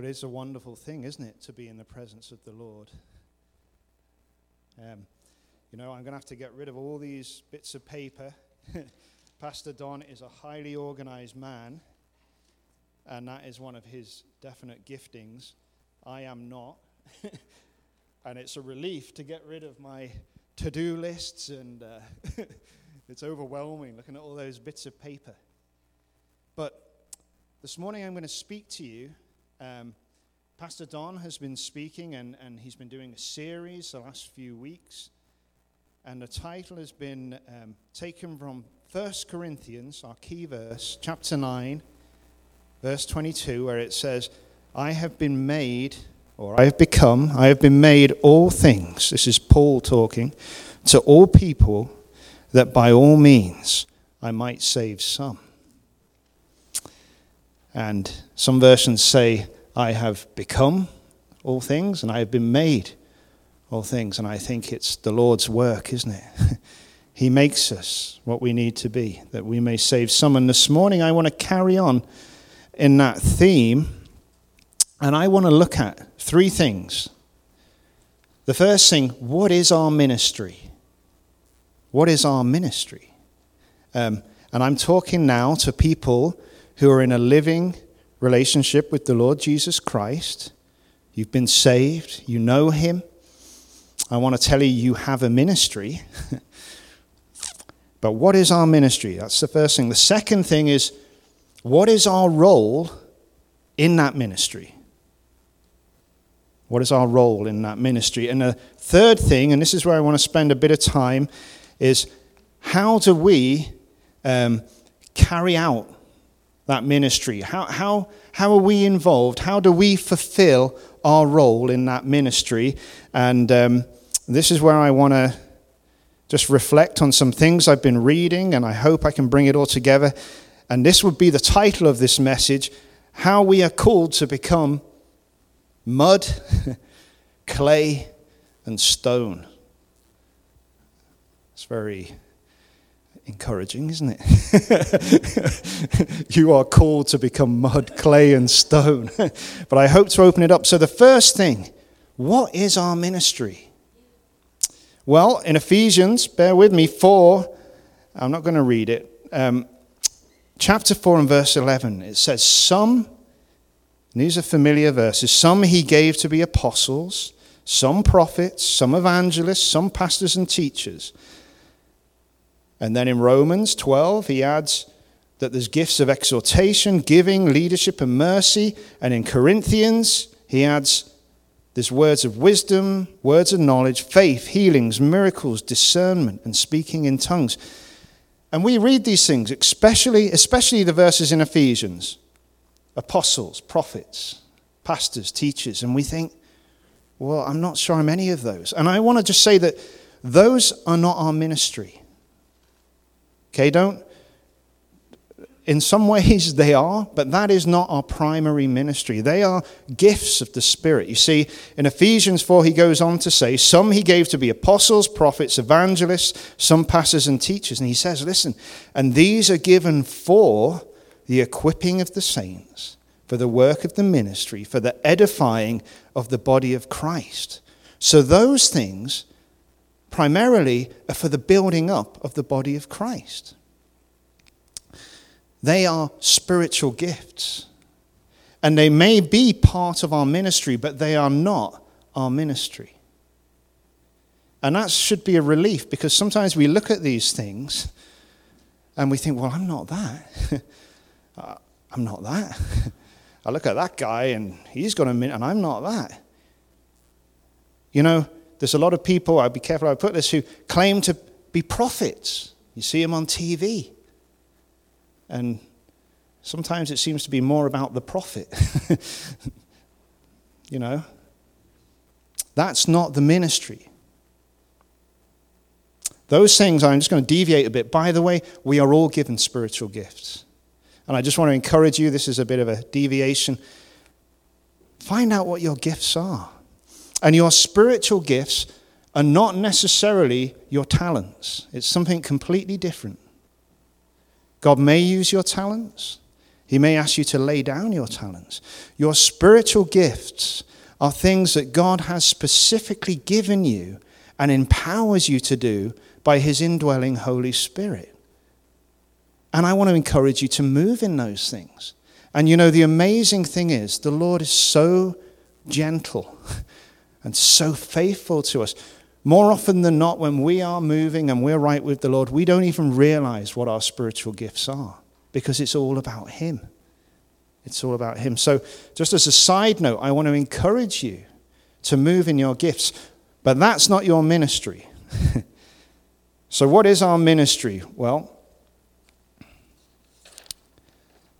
Well, it's a wonderful thing, isn't it, to be in the presence of the Lord? Um, you know, I'm going to have to get rid of all these bits of paper. Pastor Don is a highly organized man, and that is one of his definite giftings. I am not. and it's a relief to get rid of my to do lists, and uh, it's overwhelming looking at all those bits of paper. But this morning I'm going to speak to you um, Pastor Don has been speaking and, and he's been doing a series the last few weeks. And the title has been um, taken from 1 Corinthians, our key verse, chapter 9, verse 22, where it says, I have been made, or I have become, I have been made all things. This is Paul talking to all people that by all means I might save some. And some versions say, I have become all things and I have been made all things. And I think it's the Lord's work, isn't it? he makes us what we need to be, that we may save some. And this morning I want to carry on in that theme. And I want to look at three things. The first thing, what is our ministry? What is our ministry? Um, and I'm talking now to people who are in a living relationship with the Lord Jesus Christ. You've been saved, you know Him. I want to tell you, you have a ministry. but what is our ministry? That's the first thing. The second thing is, what is our role in that ministry? What is our role in that ministry? And the third thing, and this is where I want to spend a bit of time, is how do we um, carry out that ministry? How, how, how are we involved? How do we fulfill our role in that ministry? And um, this is where I want to just reflect on some things I've been reading, and I hope I can bring it all together. And this would be the title of this message How We Are Called to Become Mud, Clay, and Stone. It's very encouraging, isn't it? you are called to become mud, clay, and stone. but I hope to open it up. So, the first thing, what is our ministry? Well, in Ephesians, bear with me, 4, I'm not going to read it. Um, chapter 4 and verse 11, it says, Some, these are familiar verses, some he gave to be apostles, some prophets, some evangelists, some pastors and teachers and then in Romans 12, he adds that there's gifts of exhortation, giving, leadership, and mercy. And in Corinthians, he adds there's words of wisdom, words of knowledge, faith, healings, miracles, discernment, and speaking in tongues. And we read these things, especially, especially the verses in Ephesians apostles, prophets, pastors, teachers, and we think, well, I'm not sure I'm any of those. And I want to just say that those are not our ministry. Okay, don't. In some ways, they are, but that is not our primary ministry. They are gifts of the Spirit. You see, in Ephesians 4, he goes on to say, Some he gave to be apostles, prophets, evangelists, some pastors and teachers. And he says, Listen, and these are given for the equipping of the saints, for the work of the ministry, for the edifying of the body of Christ. So those things primarily are for the building up of the body of Christ. They are spiritual gifts. And they may be part of our ministry, but they are not our ministry. And that should be a relief because sometimes we look at these things and we think, well, I'm not that. Uh, I'm not that. I look at that guy and he's got a minute and I'm not that. You know, there's a lot of people, I'll be careful I put this, who claim to be prophets. You see them on TV. And sometimes it seems to be more about the prophet. you know? That's not the ministry. Those things, I'm just going to deviate a bit. By the way, we are all given spiritual gifts. And I just want to encourage you, this is a bit of a deviation. Find out what your gifts are. And your spiritual gifts are not necessarily your talents, it's something completely different. God may use your talents, He may ask you to lay down your talents. Your spiritual gifts are things that God has specifically given you and empowers you to do by His indwelling Holy Spirit. And I want to encourage you to move in those things. And you know, the amazing thing is, the Lord is so gentle and so faithful to us. More often than not, when we are moving and we're right with the Lord, we don't even realize what our spiritual gifts are because it's all about Him. It's all about Him. So, just as a side note, I want to encourage you to move in your gifts, but that's not your ministry. so, what is our ministry? Well,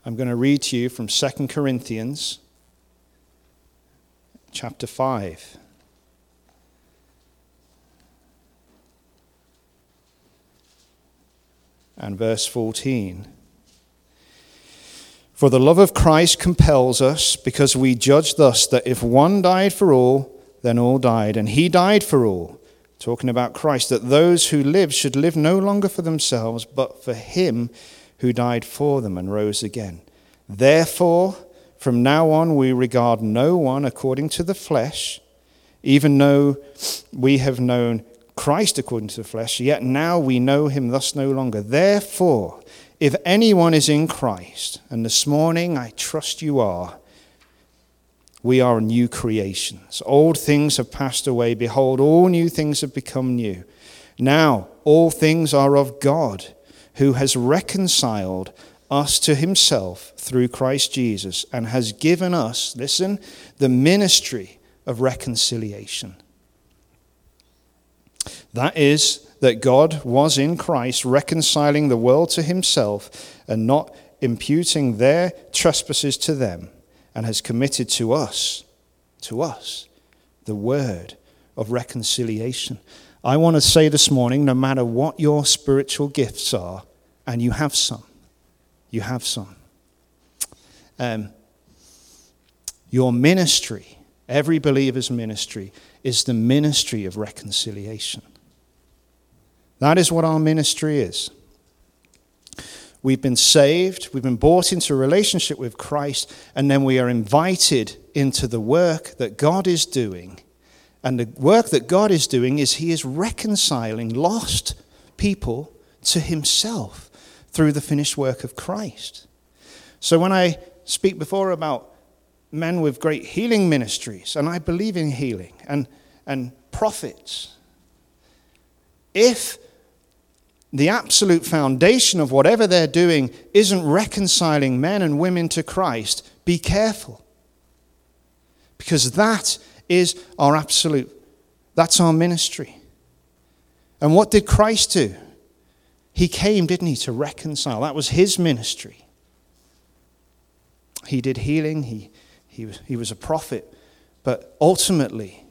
I'm going to read to you from 2 Corinthians chapter 5. And verse 14. For the love of Christ compels us, because we judge thus that if one died for all, then all died. And he died for all, talking about Christ, that those who live should live no longer for themselves, but for him who died for them and rose again. Therefore, from now on, we regard no one according to the flesh, even though we have known Christ according to the flesh, yet now we know him thus no longer. Therefore, if anyone is in Christ, and this morning I trust you are, we are new creations. Old things have passed away. Behold, all new things have become new. Now, all things are of God who has reconciled us to himself through Christ Jesus and has given us, listen, the ministry of reconciliation. That is, that God was in Christ reconciling the world to himself and not imputing their trespasses to them, and has committed to us, to us, the word of reconciliation. I want to say this morning no matter what your spiritual gifts are, and you have some. You have some. Um, your ministry, every believer's ministry, is the ministry of reconciliation. That is what our ministry is. We've been saved, we've been brought into a relationship with Christ, and then we are invited into the work that God is doing. And the work that God is doing is He is reconciling lost people to Himself through the finished work of Christ. So when I speak before about men with great healing ministries, and I believe in healing, and, and prophets, if the absolute foundation of whatever they're doing isn't reconciling men and women to Christ, be careful. Because that is our absolute, that's our ministry. And what did Christ do? He came, didn't he, to reconcile. That was his ministry. He did healing, he, he, was, he was a prophet. But ultimately,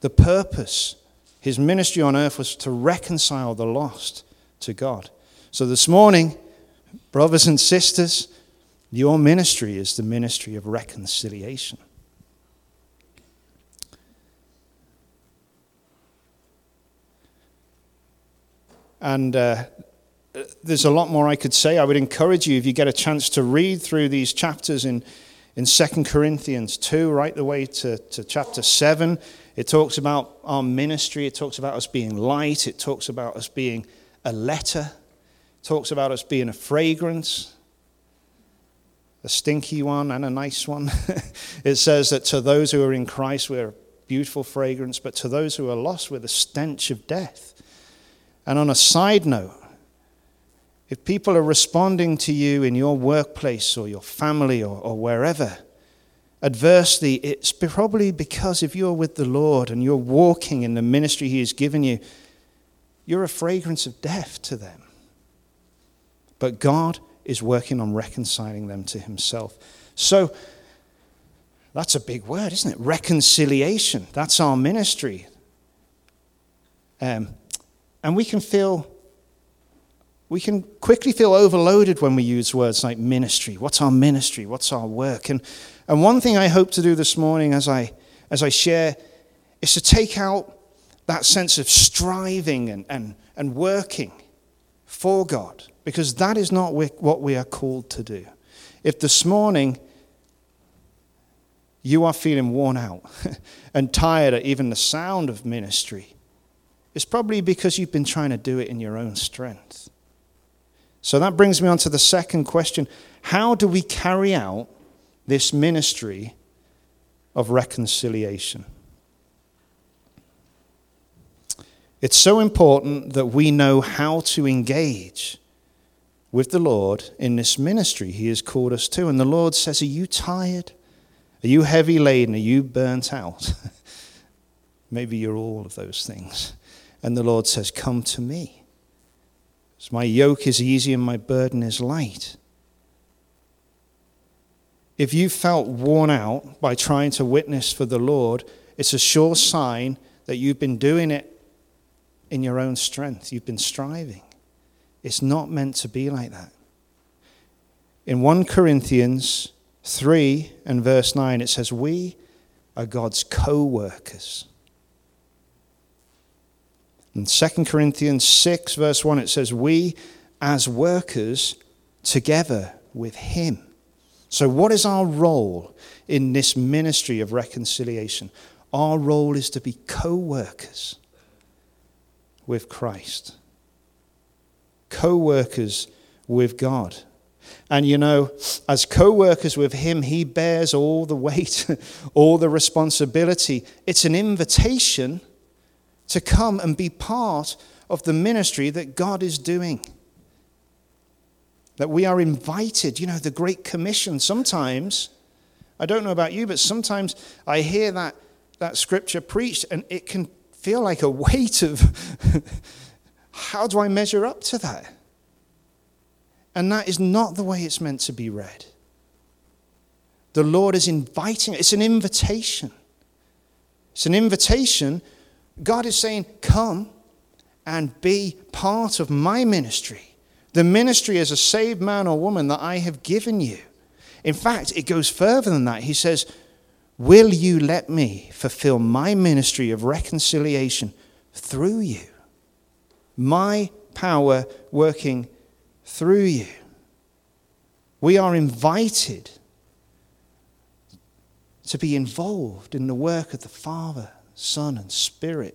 the purpose, his ministry on earth was to reconcile the lost to God. So this morning, brothers and sisters, your ministry is the ministry of reconciliation. And uh, there's a lot more I could say. I would encourage you, if you get a chance to read through these chapters in, in 2 Corinthians 2, right the way to, to chapter 7. It talks about our ministry, it talks about us being light, it talks about us being a letter, it talks about us being a fragrance, a stinky one and a nice one. it says that to those who are in Christ, we're a beautiful fragrance, but to those who are lost, we're the stench of death. And on a side note, if people are responding to you in your workplace or your family or, or wherever adversely, it's probably because if you're with the Lord and you're walking in the ministry He has given you, you're a fragrance of death to them. But God is working on reconciling them to Himself. So, that's a big word, isn't it? Reconciliation. That's our ministry. Um, and we can feel we can quickly feel overloaded when we use words like ministry. What's our ministry? What's our work? And, and one thing I hope to do this morning as I, as I share is to take out that sense of striving and, and, and working for God, because that is not what we are called to do. If this morning you are feeling worn out and tired at even the sound of ministry, it's probably because you've been trying to do it in your own strength. So that brings me on to the second question How do we carry out this ministry of reconciliation? It's so important that we know how to engage with the Lord in this ministry He has called us to. And the Lord says, Are you tired? Are you heavy laden? Are you burnt out? Maybe you're all of those things. And the Lord says, Come to me. So my yoke is easy and my burden is light. If you felt worn out by trying to witness for the Lord, it's a sure sign that you've been doing it in your own strength. You've been striving. It's not meant to be like that. In 1 Corinthians 3 and verse 9, it says, We are God's co workers. In 2 Corinthians 6, verse 1, it says, We as workers together with Him. So, what is our role in this ministry of reconciliation? Our role is to be co workers with Christ, co workers with God. And you know, as co workers with Him, He bears all the weight, all the responsibility. It's an invitation to come and be part of the ministry that God is doing. That we are invited, you know, the Great Commission. Sometimes, I don't know about you, but sometimes I hear that, that scripture preached and it can feel like a weight of how do I measure up to that? And that is not the way it's meant to be read. The Lord is inviting, it's an invitation. It's an invitation. God is saying, Come and be part of my ministry. The ministry as a saved man or woman that I have given you. In fact, it goes further than that. He says, Will you let me fulfill my ministry of reconciliation through you? My power working through you. We are invited to be involved in the work of the Father, Son, and Spirit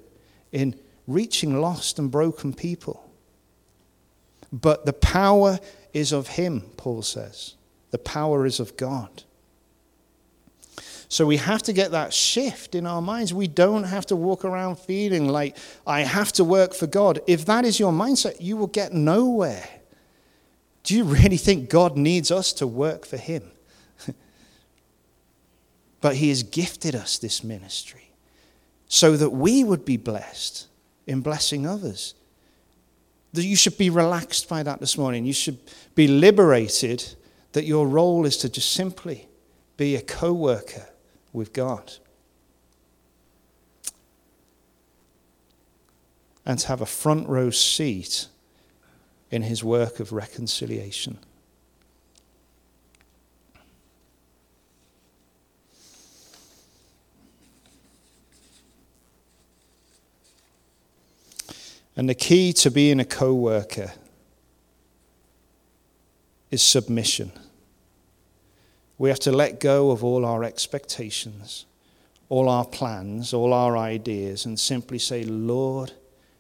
in reaching lost and broken people. But the power is of Him, Paul says. The power is of God. So we have to get that shift in our minds. We don't have to walk around feeling like I have to work for God. If that is your mindset, you will get nowhere. Do you really think God needs us to work for Him? but He has gifted us this ministry so that we would be blessed in blessing others. That you should be relaxed by that this morning. You should be liberated that your role is to just simply be a co worker with God. And to have a front row seat in his work of reconciliation. And the key to being a co worker is submission. We have to let go of all our expectations, all our plans, all our ideas, and simply say, Lord,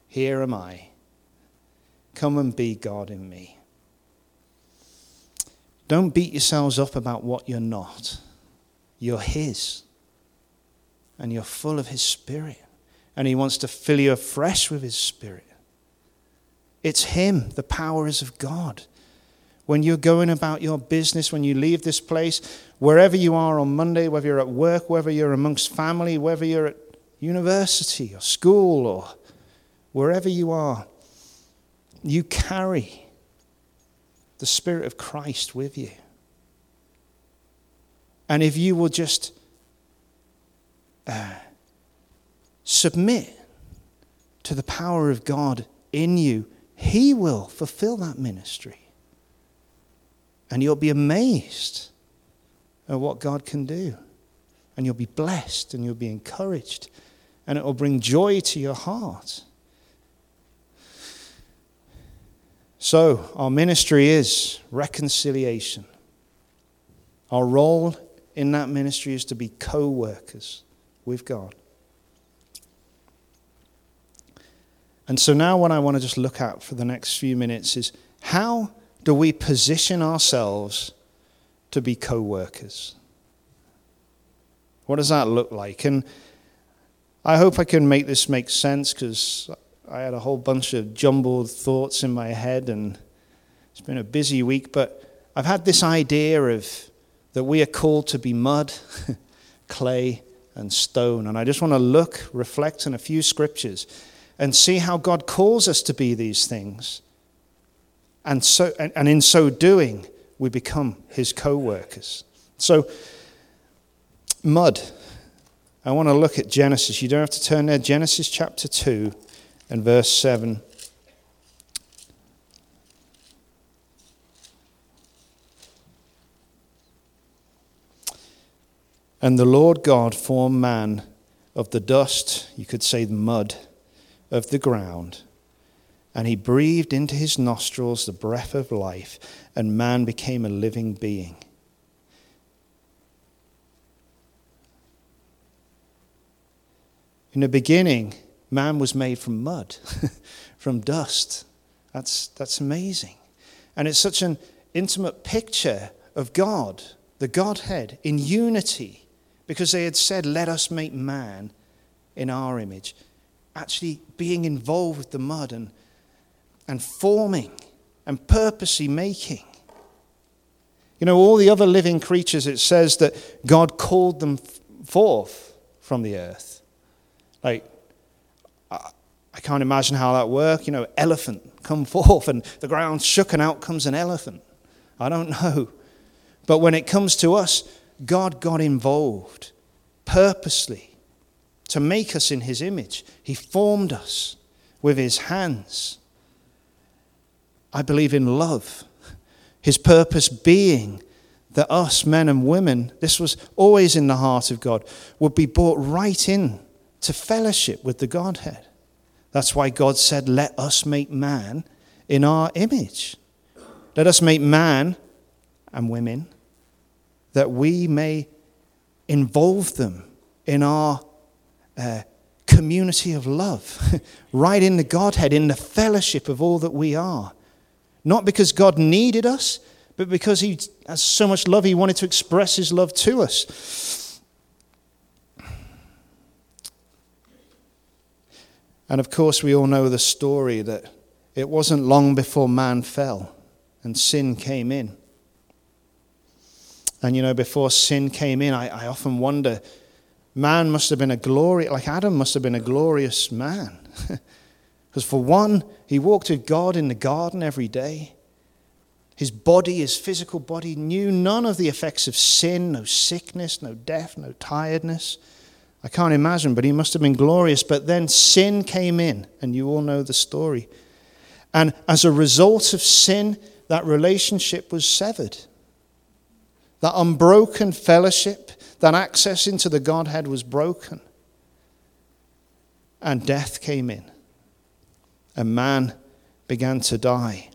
here am I. Come and be God in me. Don't beat yourselves up about what you're not. You're His. And you're full of His Spirit. And He wants to fill you afresh with His Spirit. It's Him. The power is of God when you're going about your business, when you leave this place, wherever you are on Monday, whether you're at work, whether you're amongst family, whether you're at university or school or wherever you are, you carry the Spirit of Christ with you. And if you will just uh, submit to the power of God in you, He will fulfill that ministry. And you'll be amazed at what God can do. And you'll be blessed and you'll be encouraged. And it will bring joy to your heart. So, our ministry is reconciliation. Our role in that ministry is to be co workers with God. And so now, what I want to just look at for the next few minutes is how do we position ourselves to be co workers? What does that look like? And I hope I can make this make sense because I had a whole bunch of jumbled thoughts in my head and it's been a busy week, but I've had this idea of that we are called to be mud, clay, and stone. And I just want to look, reflect on a few scriptures and see how God calls us to be these things. And, so, and, and in so doing, we become his co workers. So, mud. I want to look at Genesis. You don't have to turn there. Genesis chapter 2 and verse 7. And the Lord God formed man of the dust, you could say the mud, of the ground. And he breathed into his nostrils the breath of life, and man became a living being. In the beginning, man was made from mud, from dust. That's, that's amazing. And it's such an intimate picture of God, the Godhead, in unity, because they had said, Let us make man in our image. Actually, being involved with the mud and, and forming and purposely making. You know, all the other living creatures, it says that God called them forth from the earth. Like, I can't imagine how that worked. You know, elephant come forth and the ground shook and out comes an elephant. I don't know. But when it comes to us, God got involved purposely to make us in his image. He formed us with his hands. I believe in love. His purpose being that us, men and women, this was always in the heart of God, would be brought right in to fellowship with the Godhead. That's why God said, Let us make man in our image. Let us make man and women that we may involve them in our uh, community of love, right in the Godhead, in the fellowship of all that we are. Not because God needed us, but because He has so much love, He wanted to express His love to us. And of course, we all know the story that it wasn't long before man fell and sin came in. And you know, before sin came in, I, I often wonder man must have been a glory, like Adam must have been a glorious man. Because for one, he walked with God in the garden every day. His body, his physical body, knew none of the effects of sin, no sickness, no death, no tiredness. I can't imagine, but he must have been glorious. But then sin came in, and you all know the story. And as a result of sin, that relationship was severed. That unbroken fellowship, that access into the Godhead was broken. And death came in. And man began to die.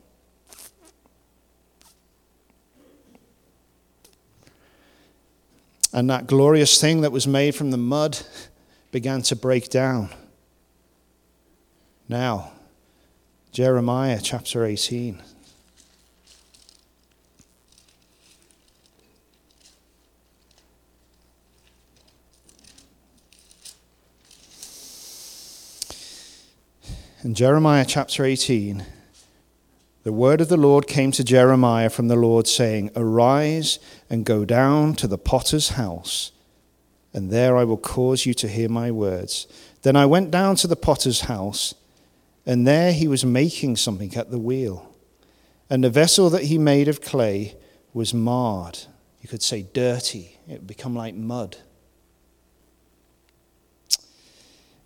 And that glorious thing that was made from the mud began to break down. Now, Jeremiah chapter 18. In Jeremiah chapter 18, the word of the Lord came to Jeremiah from the Lord, saying, Arise and go down to the potter's house, and there I will cause you to hear my words. Then I went down to the potter's house, and there he was making something at the wheel. And the vessel that he made of clay was marred. You could say dirty. It would become like mud.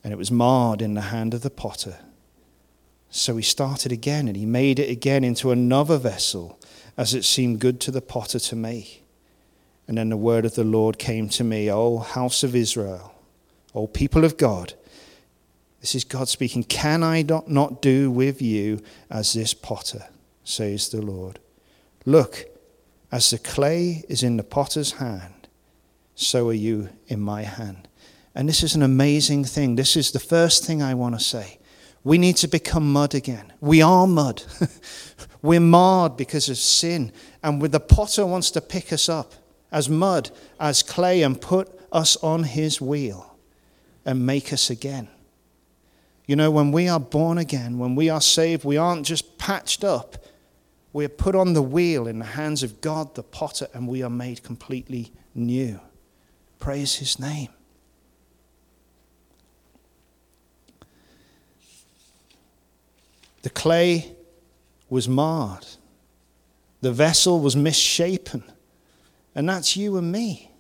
And it was marred in the hand of the potter. So he started again and he made it again into another vessel as it seemed good to the potter to make. And then the word of the Lord came to me, O house of Israel, O people of God. This is God speaking. Can I not do with you as this potter, says the Lord? Look, As the clay is in the potter's hand, so are you in my hand. And this is an amazing thing. This is the first thing I want to say. We need to become mud again. We are mud. We're marred because of sin. And with the potter wants to pick us up as mud, as clay, and put us on his wheel and make us again. You know, when we are born again, when we are saved, we aren't just patched up. We are put on the wheel in the hands of God, the potter, and we are made completely new. Praise his name. The clay was marred, the vessel was misshapen. And that's you and me.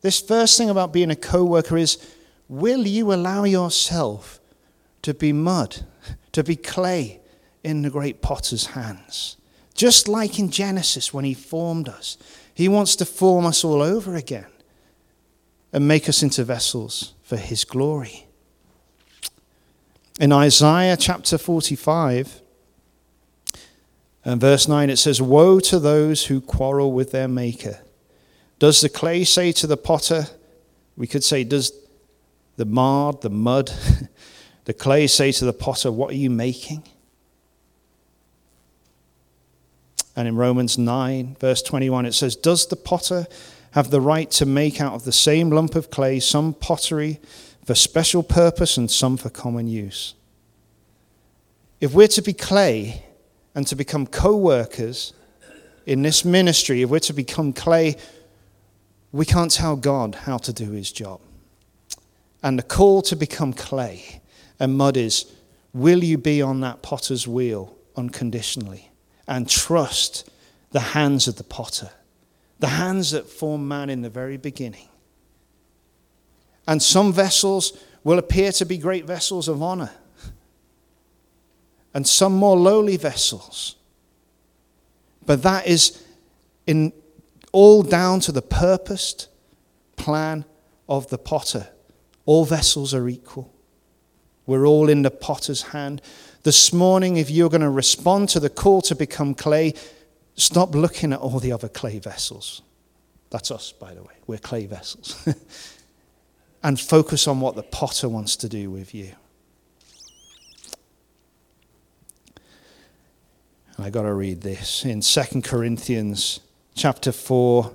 This first thing about being a co worker is will you allow yourself to be mud, to be clay in the great potter's hands? Just like in Genesis when he formed us, he wants to form us all over again and make us into vessels for his glory. In Isaiah chapter 45, and verse 9, it says, Woe to those who quarrel with their Maker. Does the clay say to the potter, we could say, Does the marred, the mud, the clay say to the potter, What are you making? And in Romans 9, verse 21, it says, Does the potter have the right to make out of the same lump of clay some pottery for special purpose and some for common use? If we're to be clay, and to become co workers in this ministry, if we're to become clay, we can't tell God how to do his job. And the call to become clay and mud is will you be on that potter's wheel unconditionally and trust the hands of the potter, the hands that formed man in the very beginning? And some vessels will appear to be great vessels of honor and some more lowly vessels. But that is in all down to the purposed plan of the potter. All vessels are equal. We're all in the potter's hand. This morning, if you're going to respond to the call to become clay, stop looking at all the other clay vessels. That's us, by the way. We're clay vessels. and focus on what the potter wants to do with you. I got to read this in 2 Corinthians chapter 4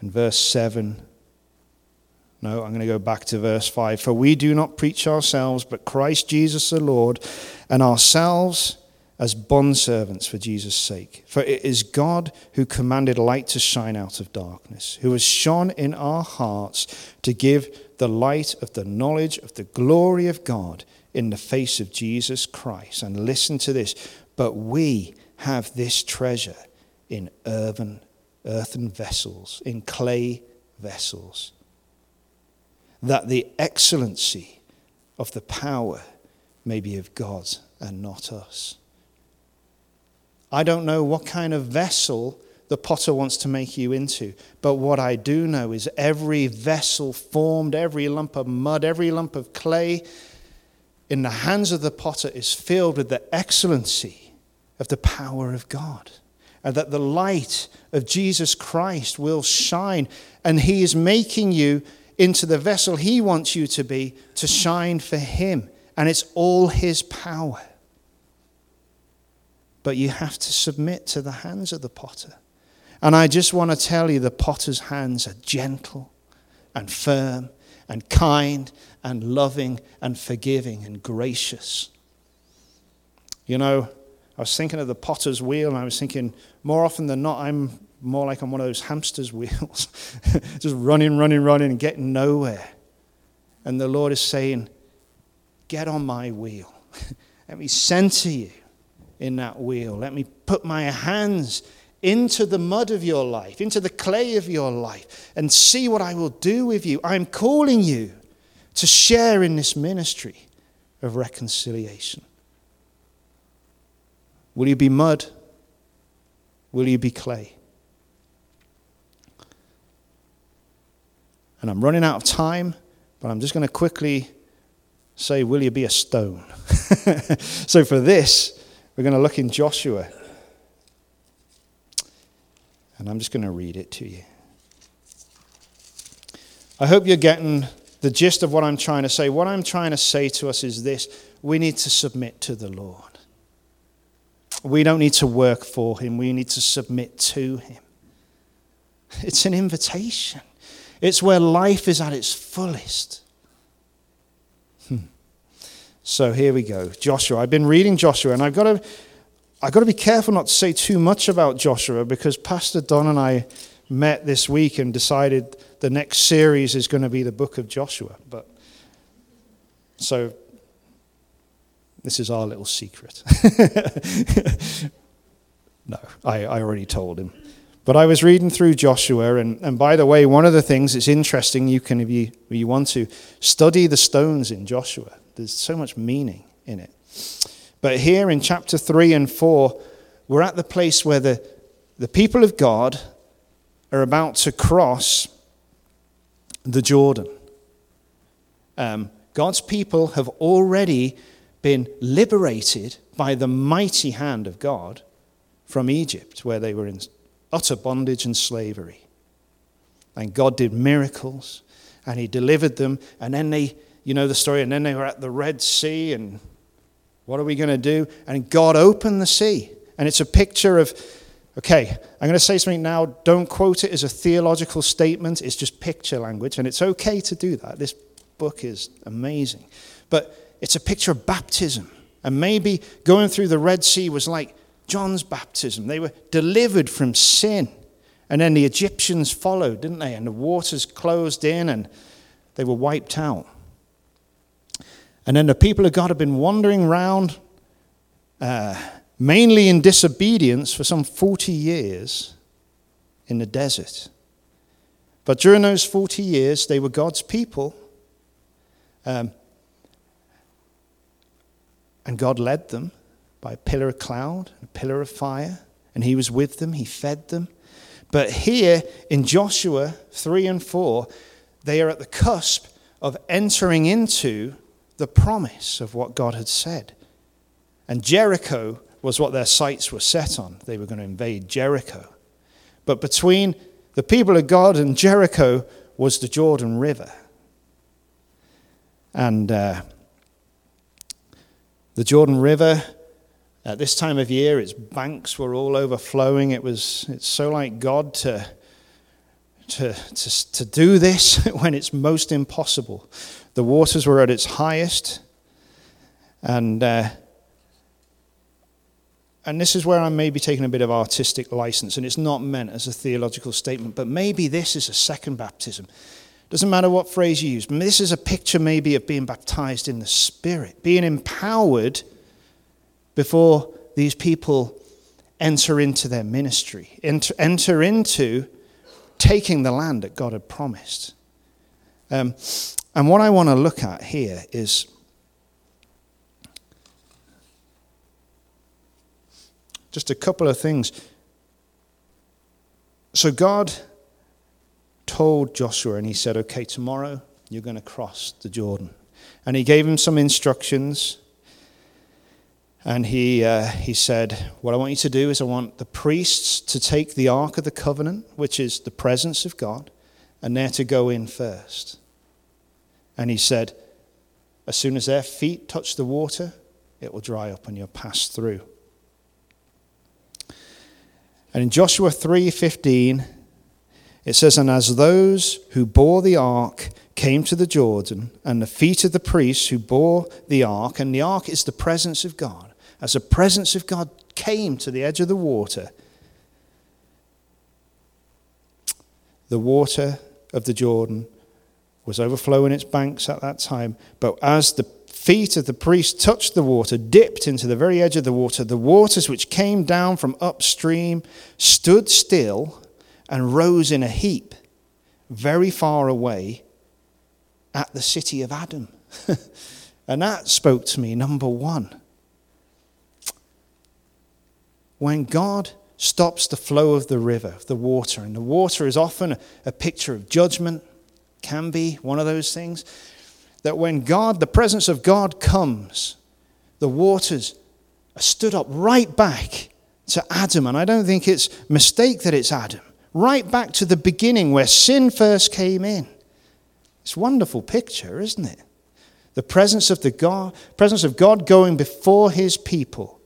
and verse 7. No, I'm going to go back to verse 5. For we do not preach ourselves, but Christ Jesus the Lord, and ourselves as bondservants for Jesus' sake. For it is God who commanded light to shine out of darkness, who has shone in our hearts to give the light of the knowledge of the glory of God in the face of Jesus Christ. And listen to this but we have this treasure in earthen, earthen vessels, in clay vessels, that the excellency of the power may be of God and not us. I don't know what kind of vessel the potter wants to make you into. But what I do know is every vessel formed, every lump of mud, every lump of clay in the hands of the potter is filled with the excellency of the power of God. And that the light of Jesus Christ will shine. And He is making you into the vessel He wants you to be to shine for Him. And it's all His power. But you have to submit to the hands of the potter. And I just want to tell you the potter's hands are gentle and firm and kind and loving and forgiving and gracious. You know, I was thinking of the potter's wheel, and I was thinking, more often than not, I'm more like on one of those hamster's wheels, just running, running, running, and getting nowhere. And the Lord is saying, Get on my wheel. Let me center you in that wheel. Let me put my hands into the mud of your life, into the clay of your life, and see what I will do with you. I'm calling you to share in this ministry of reconciliation. Will you be mud? Will you be clay? And I'm running out of time, but I'm just going to quickly say, Will you be a stone? so for this, we're going to look in Joshua. And I'm just going to read it to you. I hope you're getting the gist of what I'm trying to say. What I'm trying to say to us is this we need to submit to the Lord. We don't need to work for Him, we need to submit to Him. It's an invitation, it's where life is at its fullest. So here we go. Joshua. I've been reading Joshua, and I've got to. I've got to be careful not to say too much about Joshua because Pastor Don and I met this week and decided the next series is going to be the book of Joshua. But so this is our little secret. no, I, I already told him. But I was reading through Joshua, and, and by the way, one of the things that's interesting, you can, if you, if you want to, study the stones in Joshua. There's so much meaning in it. But here in chapter 3 and 4, we're at the place where the, the people of God are about to cross the Jordan. Um, God's people have already been liberated by the mighty hand of God from Egypt, where they were in utter bondage and slavery. And God did miracles and He delivered them. And then they, you know the story, and then they were at the Red Sea, and what are we going to do? And God opened the sea. And it's a picture of Okay, I'm going to say something now. Don't quote it as a theological statement. It's just picture language, and it's okay to do that. This book is amazing. But it's a picture of baptism. And maybe going through the Red Sea was like John's baptism. They were delivered from sin. And then the Egyptians followed, didn't they? And the waters closed in and they were wiped out. And then the people of God have been wandering around. Uh, mainly in disobedience for some 40 years in the desert. But during those 40 years, they were God's people. Um, and God led them by a pillar of cloud, a pillar of fire, and He was with them, He fed them. But here in Joshua 3 and 4, they are at the cusp of entering into the promise of what God had said. And Jericho was what their sights were set on. They were going to invade Jericho. But between the people of God and Jericho was the Jordan River. And uh, the Jordan River, at this time of year, its banks were all overflowing. It was it's so like God to, to, to, to do this when it's most impossible. The waters were at its highest. And uh, and this is where I may be taking a bit of artistic license, and it's not meant as a theological statement, but maybe this is a second baptism. Doesn't matter what phrase you use. This is a picture maybe of being baptized in the Spirit, being empowered before these people enter into their ministry, enter, enter into taking the land that God had promised. Um, and what I want to look at here is Just a couple of things. So God told Joshua, and he said, Okay, tomorrow you're going to cross the Jordan. And he gave him some instructions. And he, uh, he said, What I want you to do is I want the priests to take the Ark of the Covenant, which is the presence of God, and they're to go in first. And he said, As soon as their feet touch the water, it will dry up and you'll pass through. And in Joshua 3:15 it says and as those who bore the ark came to the Jordan and the feet of the priests who bore the ark and the ark is the presence of God as the presence of God came to the edge of the water the water of the Jordan was overflowing its banks at that time but as the feet of the priest touched the water, dipped into the very edge of the water. The waters which came down from upstream stood still and rose in a heap very far away at the city of Adam. and that spoke to me, number one. When God stops the flow of the river, the water, and the water is often a picture of judgment, can be one of those things that when God, the presence of God comes, the waters are stood up right back to Adam. And I don't think it's mistake that it's Adam, right back to the beginning where sin first came in. It's a wonderful picture, isn't it? The presence of, the God, presence of God going before his people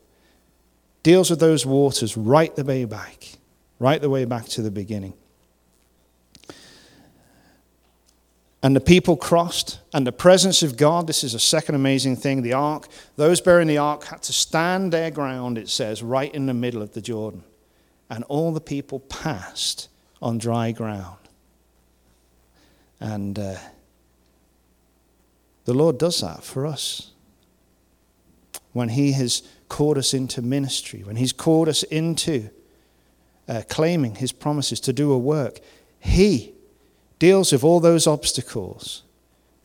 deals with those waters right the way back, right the way back to the beginning. And the people crossed, and the presence of God, this is a second amazing thing. The ark, those bearing the ark had to stand their ground, it says, right in the middle of the Jordan. And all the people passed on dry ground. And uh, the Lord does that for us. When He has called us into ministry, when He's called us into uh, claiming His promises to do a work, He deals with all those obstacles,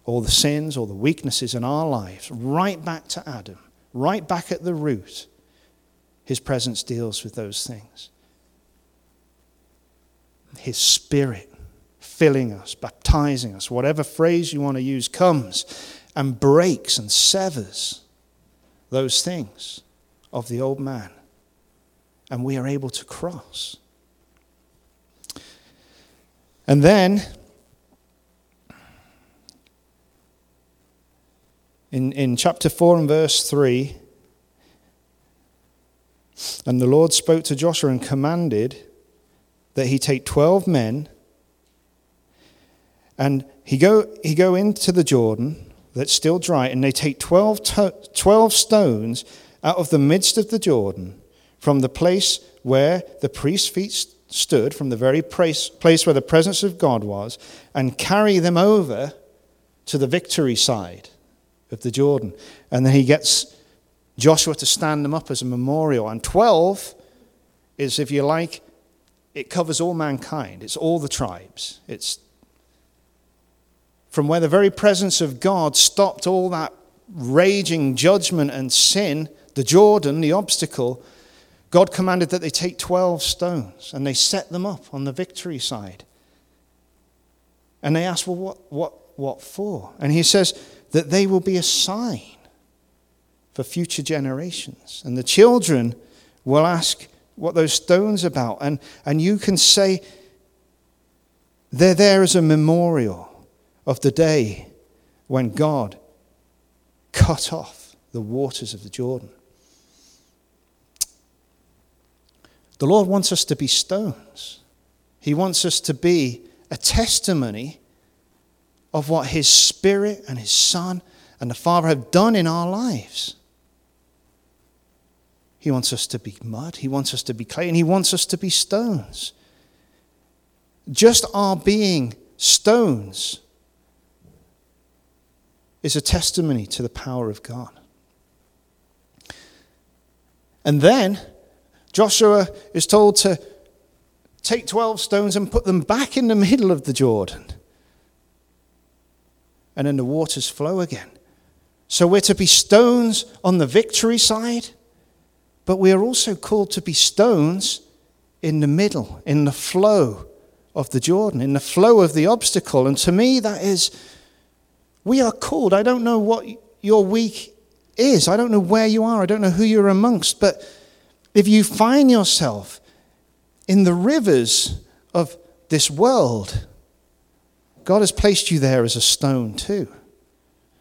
all the sins, all the weaknesses in our lives, right back to Adam, right back at the root. His presence deals with those things. His Spirit filling us, baptizing us, whatever phrase you want to use, comes and breaks and severs those things of the old man. And we are able to cross. And then in, in chapter 4 and verse 3, and the Lord spoke to Joshua and commanded that he take 12 men and he go, he go into the Jordan that's still dry, and they take 12, to, 12 stones out of the midst of the Jordan from the place where the priest's feet stood, from the very place, place where the presence of God was, and carry them over to the victory side of the Jordan. And then he gets Joshua to stand them up as a memorial. And 12 is, if you like, it covers all mankind, it's all the tribes. It's from where the very presence of God stopped all that raging judgment and sin, the Jordan, the obstacle. God commanded that they take 12 stones and they set them up on the victory side. And they asked, Well, what, what, what for? And he says, that they will be a sign for future generations. And the children will ask what those stones are about. And, and you can say, they're there as a memorial of the day when God cut off the waters of the Jordan. The Lord wants us to be stones. He wants us to be a testimony of what His Spirit and His Son and the Father have done in our lives. He wants us to be mud, He wants us to be clay, and He wants us to be stones. Just our being stones is a testimony to the power of God. And then Joshua is told to take 12 stones and put them back in the middle of the Jordan and then the waters flow again. So we're to be stones on the victory side, but we are also called to be stones in the middle, in the flow of the Jordan, in the flow of the obstacle. And to me, that is, we are called. I don't know what your week is, I don't know where you are, I don't know who you're amongst, but if you find yourself in the rivers of this world, God has placed you there as a stone too,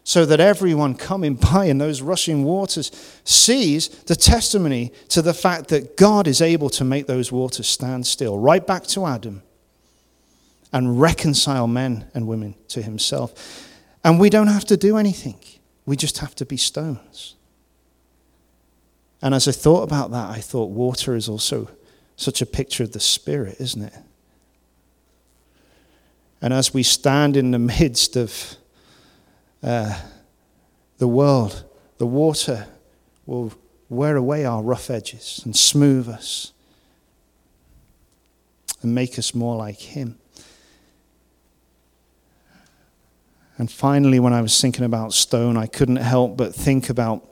so that everyone coming by in those rushing waters sees the testimony to the fact that God is able to make those waters stand still, right back to Adam, and reconcile men and women to himself. And we don't have to do anything, we just have to be stones. And as I thought about that, I thought water is also such a picture of the Spirit, isn't it? And as we stand in the midst of uh, the world, the water will wear away our rough edges and smooth us and make us more like Him. And finally, when I was thinking about stone, I couldn't help but think about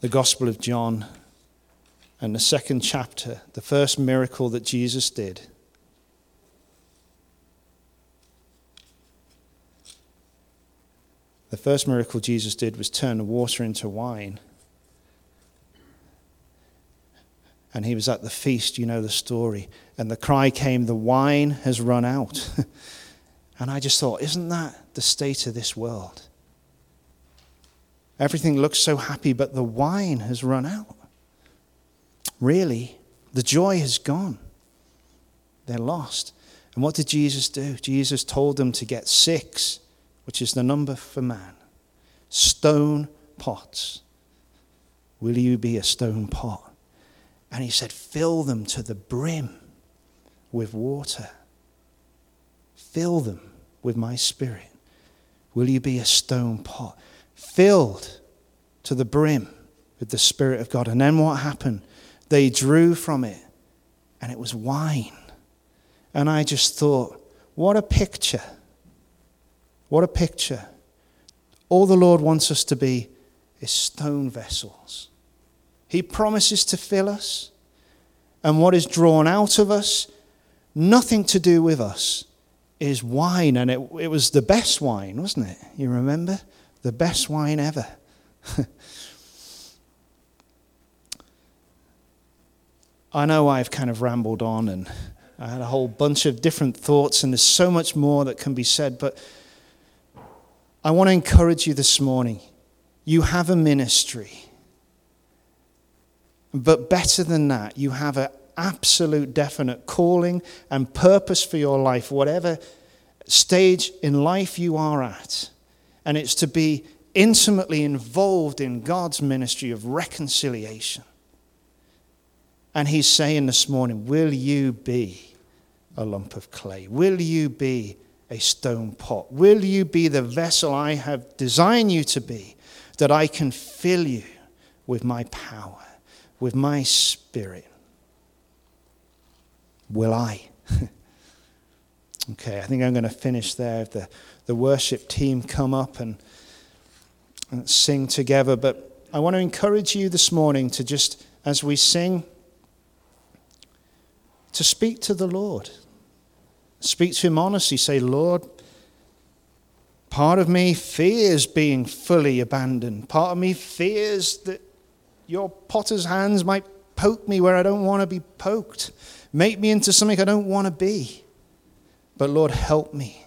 the Gospel of John and the second chapter, the first miracle that Jesus did. The first miracle Jesus did was turn the water into wine. and he was at the feast, you know the story. And the cry came, The wine has run out. and I just thought, Isn't that the state of this world? Everything looks so happy, but the wine has run out. Really, the joy has gone. They're lost. And what did Jesus do? Jesus told them to get six, which is the number for man, stone pots. Will you be a stone pot? And he said, Fill them to the brim with water. Fill them with my spirit. Will you be a stone pot? Filled to the brim with the Spirit of God. And then what happened? They drew from it, and it was wine. And I just thought, what a picture. What a picture. All the Lord wants us to be is stone vessels. He promises to fill us, and what is drawn out of us, nothing to do with us, is wine. And it, it was the best wine, wasn't it? You remember? The best wine ever. I know I've kind of rambled on and I had a whole bunch of different thoughts, and there's so much more that can be said, but I want to encourage you this morning. You have a ministry. But better than that, you have an absolute definite calling and purpose for your life, whatever stage in life you are at. And it's to be intimately involved in God's ministry of reconciliation. And He's saying this morning, Will you be a lump of clay? Will you be a stone pot? Will you be the vessel I have designed you to be, that I can fill you with my power? with my spirit. Will I? okay, I think I'm going to finish there. The, the worship team come up and, and sing together. But I want to encourage you this morning to just, as we sing, to speak to the Lord. Speak to Him honestly. Say, Lord, part of me fears being fully abandoned. Part of me fears that your potter's hands might poke me where I don't want to be poked, make me into something I don't want to be. But Lord, help me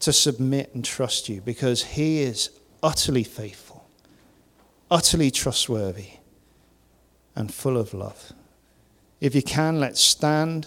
to submit and trust you because He is utterly faithful, utterly trustworthy, and full of love. If you can, let's stand.